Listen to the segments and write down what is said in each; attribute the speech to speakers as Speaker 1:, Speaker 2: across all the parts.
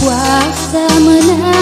Speaker 1: kuasa menang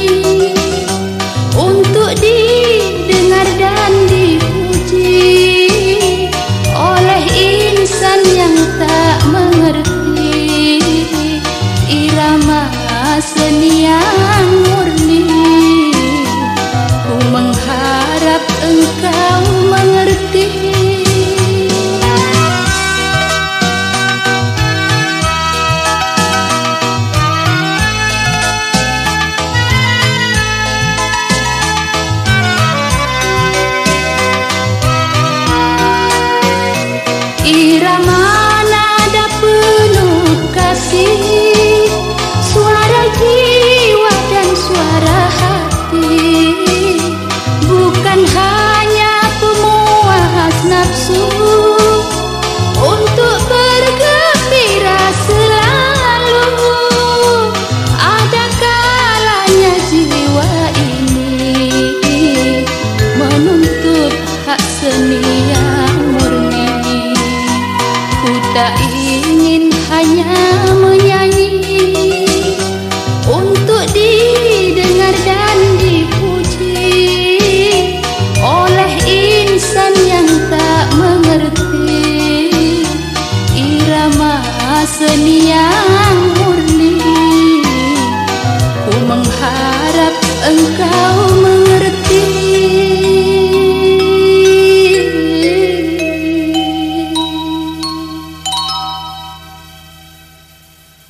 Speaker 1: seni yang murni ku mengharap engkau hanya pemuas nafsu Untuk bergembira selalu. Ada kalanya jiwa ini Menuntut hak seni tak ingin hanya engkau